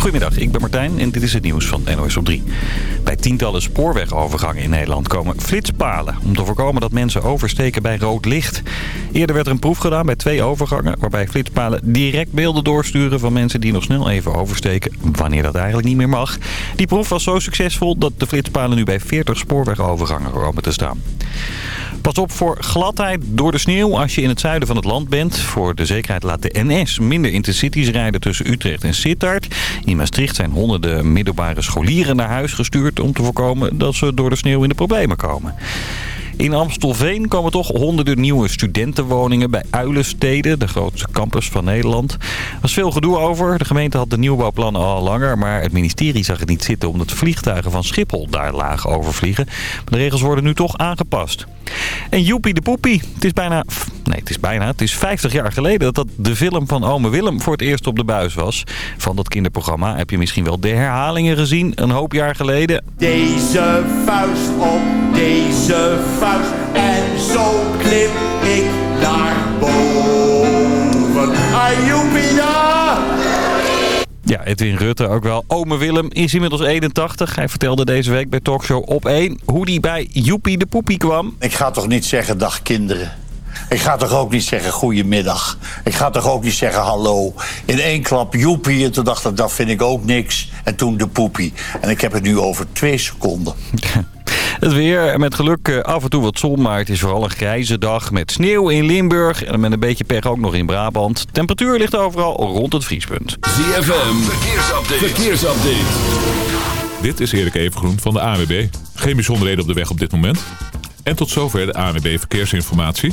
Goedemiddag, ik ben Martijn en dit is het nieuws van NOS op 3. Bij tientallen spoorwegovergangen in Nederland komen flitspalen... om te voorkomen dat mensen oversteken bij rood licht. Eerder werd er een proef gedaan bij twee overgangen... waarbij flitspalen direct beelden doorsturen van mensen die nog snel even oversteken... wanneer dat eigenlijk niet meer mag. Die proef was zo succesvol dat de flitspalen nu bij 40 spoorwegovergangen komen te staan. Pas op voor gladheid door de sneeuw als je in het zuiden van het land bent. Voor de zekerheid laat de NS minder intercities rijden tussen Utrecht en Sittard. In Maastricht zijn honderden middelbare scholieren naar huis gestuurd... om te voorkomen dat ze door de sneeuw in de problemen komen. In Amstelveen komen toch honderden nieuwe studentenwoningen bij Uilensteden, de grootste campus van Nederland. Er was veel gedoe over. De gemeente had de nieuwbouwplannen al langer, maar het ministerie zag het niet zitten omdat vliegtuigen van Schiphol daar laag overvliegen. Maar de regels worden nu toch aangepast. En Joepie de Poepie. Het is bijna... Nee, het is bijna. Het is 50 jaar geleden dat dat de film van Ome Willem voor het eerst op de buis was. Van dat kinderprogramma heb je misschien wel de herhalingen gezien. Een hoop jaar geleden. Deze vuist op deze vuist. En zo klim ik naar boven. Ajoepie Ja, Edwin Rutte ook wel. Ome Willem is inmiddels 81. Hij vertelde deze week bij Talkshow op 1 hoe hij bij Joepie de Poepie kwam. Ik ga toch niet zeggen dag kinderen. Ik ga toch ook niet zeggen goedemiddag. Ik ga toch ook niet zeggen hallo. In één klap joepie en toen dacht ik dat vind ik ook niks. En toen de poepie. En ik heb het nu over twee seconden. Het weer met geluk eh, af en toe wat zon, maar het is vooral een grijze dag met sneeuw in Limburg en met een beetje pech ook nog in Brabant. Temperatuur ligt overal rond het vriespunt. ZFM, verkeersupdate. verkeersupdate. Dit is Erik Evengroen van de ANWB. Geen bijzonderheden op de weg op dit moment. En tot zover de ANWB Verkeersinformatie.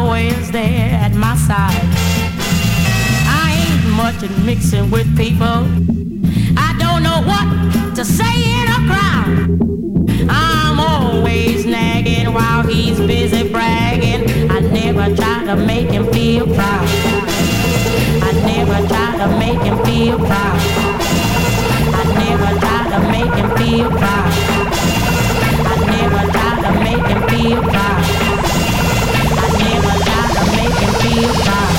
always there at my side. I ain't much in mixing with people. I don't know what to say in a crowd. I'm always nagging while he's busy bragging. I never try to make him feel proud. I never try to make him feel proud. I never try to make him feel proud. I never try to make him feel proud. Bye.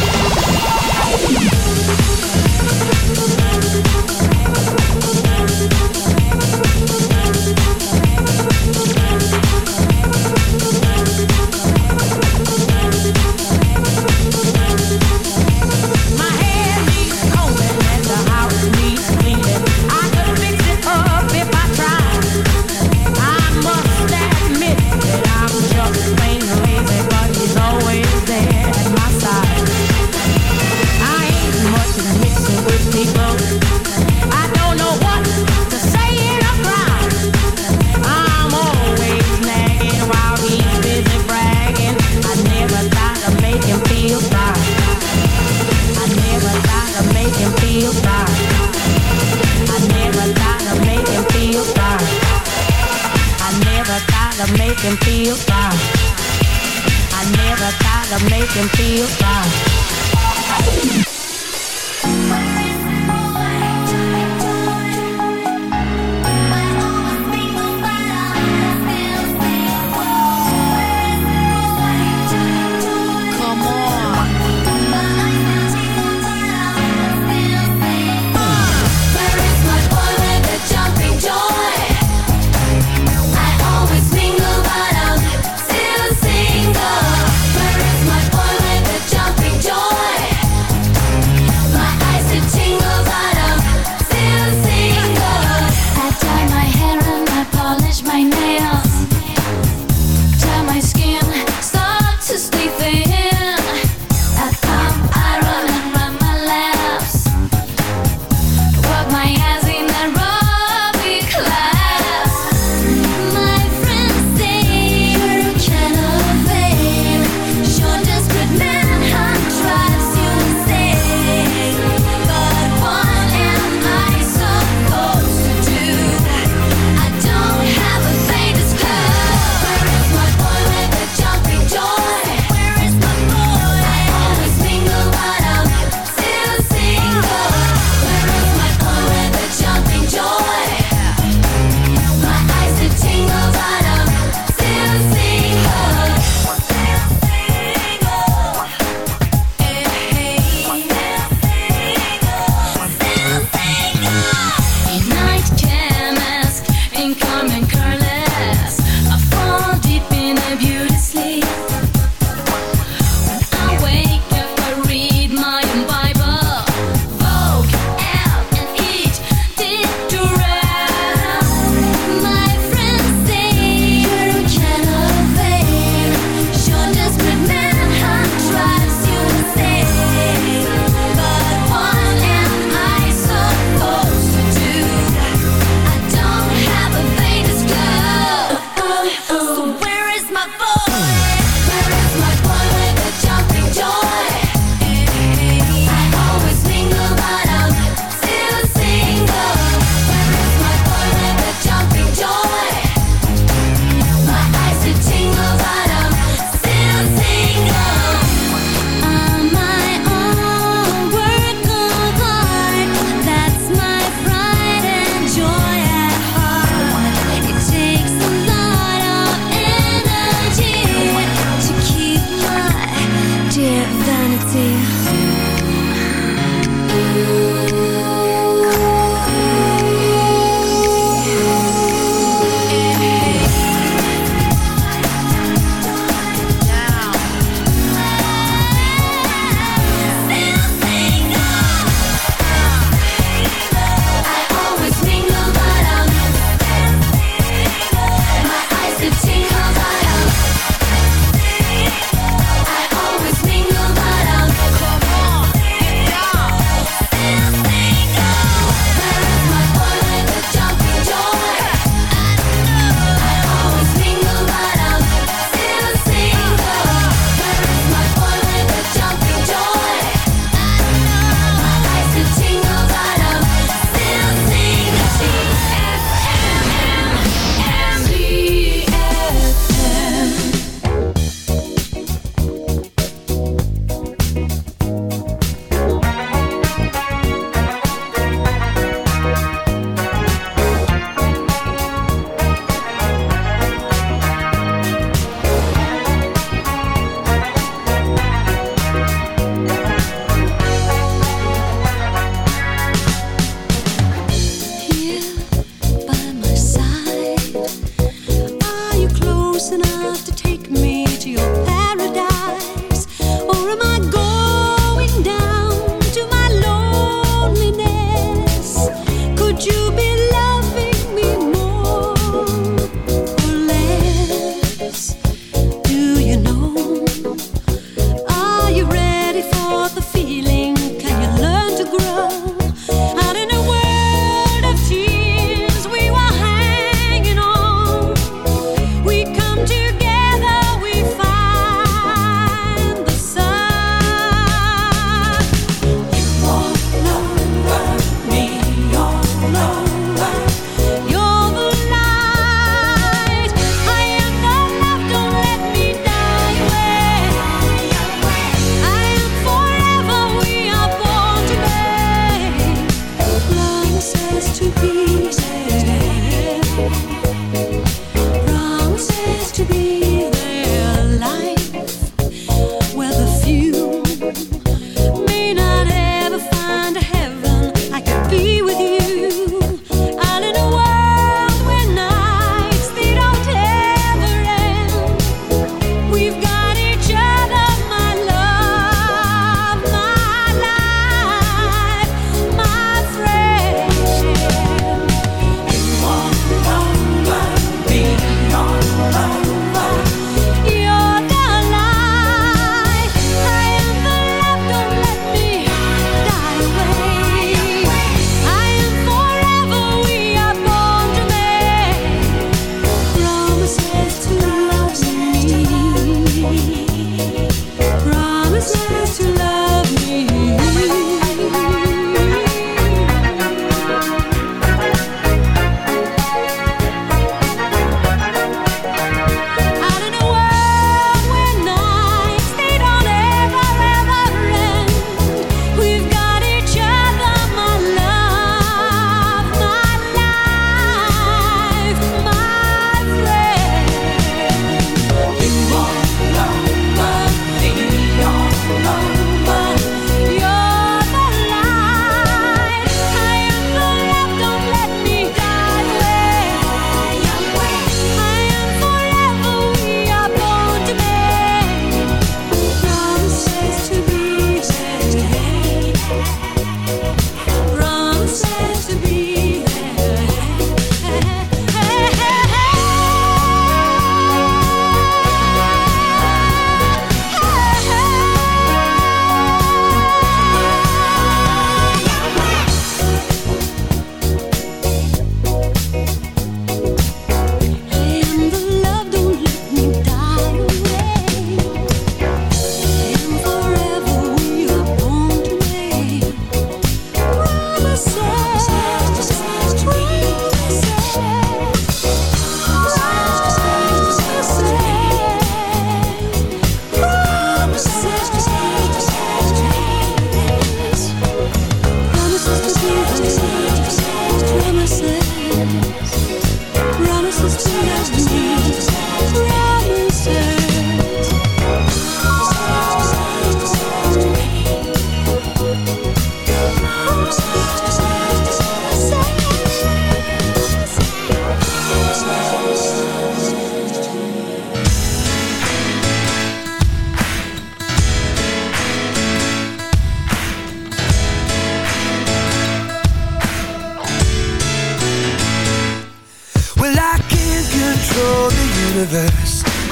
Yes.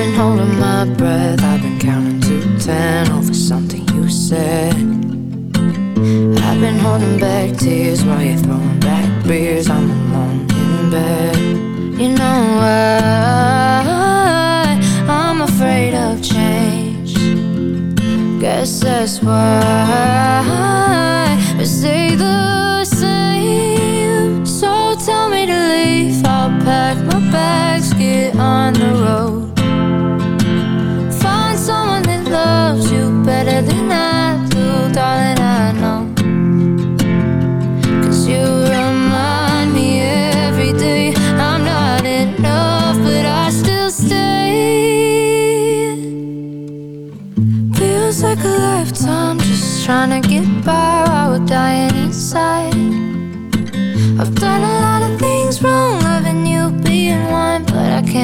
Been holding my breath, I've been counting to ten over something you said. I've been holding back tears while you're throwing back beers. I'm alone in bed. You know why I'm afraid of change. Guess that's why we stay the same. So tell me to leave. I'll pack my bags, get on the road.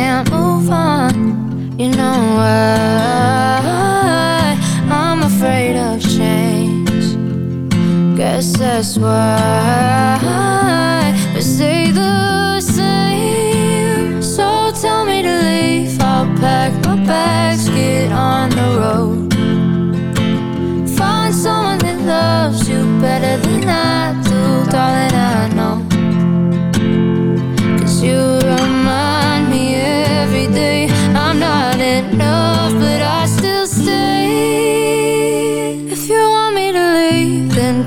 Can't move on. You know why I'm afraid of change. Guess that's why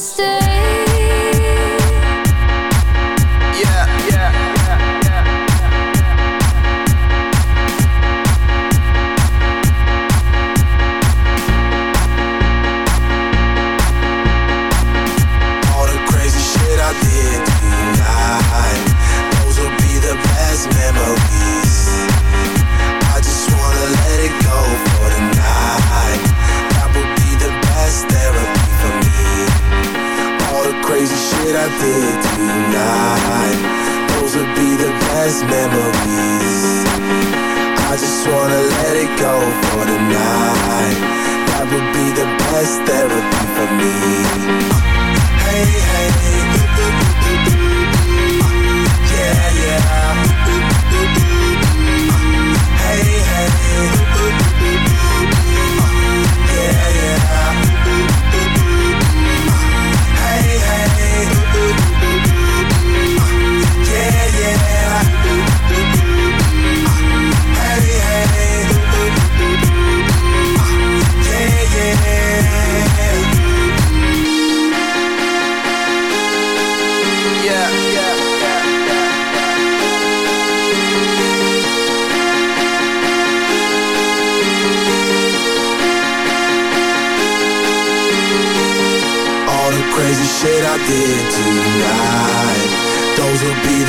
stay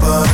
but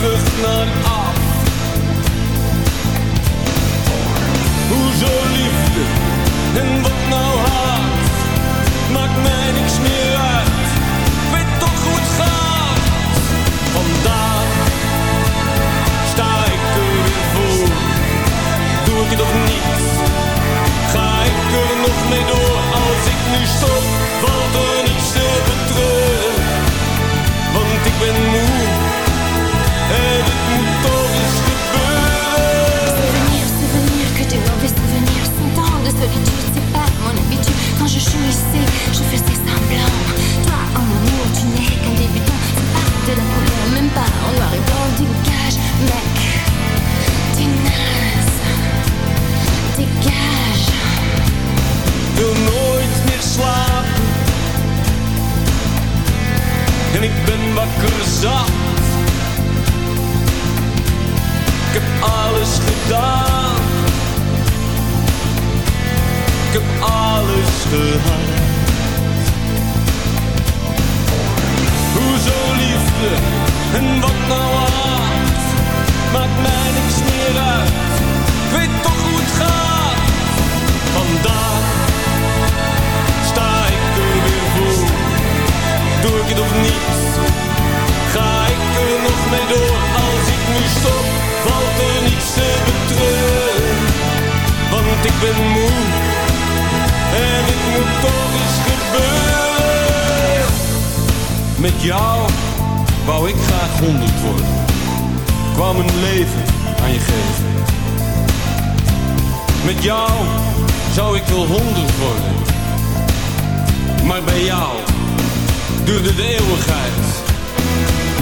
terug naar af. Hoezo liefde Ik heb alles gedaan. Ik heb alles gehad. Hoezo liefde en wat nou haat? Maakt mij niks meer uit. Ik weet toch hoe het gaat. Vandaag sta ik er weer voor. Doe ik het of niet? Ik er nog mee door? Als ik nu stop, valt er niets te betreuren. Want ik ben moe en het moet toch eens gebeuren. Met jou wou ik graag honderd worden. Ik wou mijn leven aan je geven. Met jou zou ik wel honderd worden. Maar bij jou duurde de eeuwigheid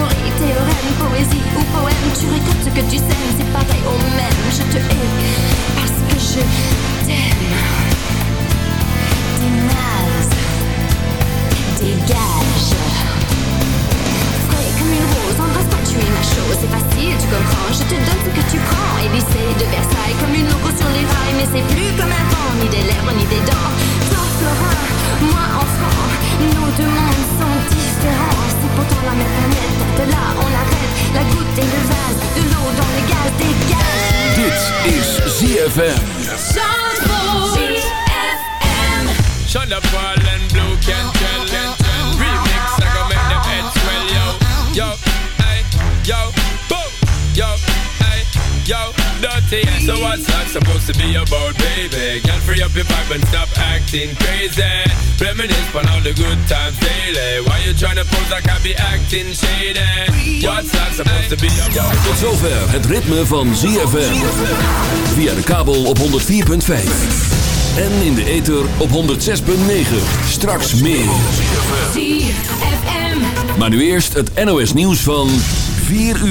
Théorie, théorème, poésie ou poème. Tu récoltes ce que tu sèmes, c'est pareil au même. Je te hais parce que je t'aime. T'es naze Dégage comme une rose, embrasse-toi, tu es ma chose. C'est facile, tu comprends, je te donne ce que tu prends. Élysée de Versailles, comme une loco sur les rails. Mais c'est plus comme avant, ni des lèvres, ni des dents. Toi, Florin, moi, enfant Nos deux mondes sont différents. C'est pourtant la même planète, de là on arrête. La goutte et le vase, de l'eau dans le gaz Dégage Dit is ZFM. Shut up, Paul and Blue can yo, dirty. So what's that supposed to be about, baby? Girl, free up your vibe and stop acting crazy. Reminisce on all the good times daily. Why you tryna pose like I be acting shady? What's that supposed to be about? Tot zover het ritme van ZFM. Via de kabel op 104.5. En in de ether op 106.9. Straks meer. Maar nu eerst het NOS nieuws van 4 uur.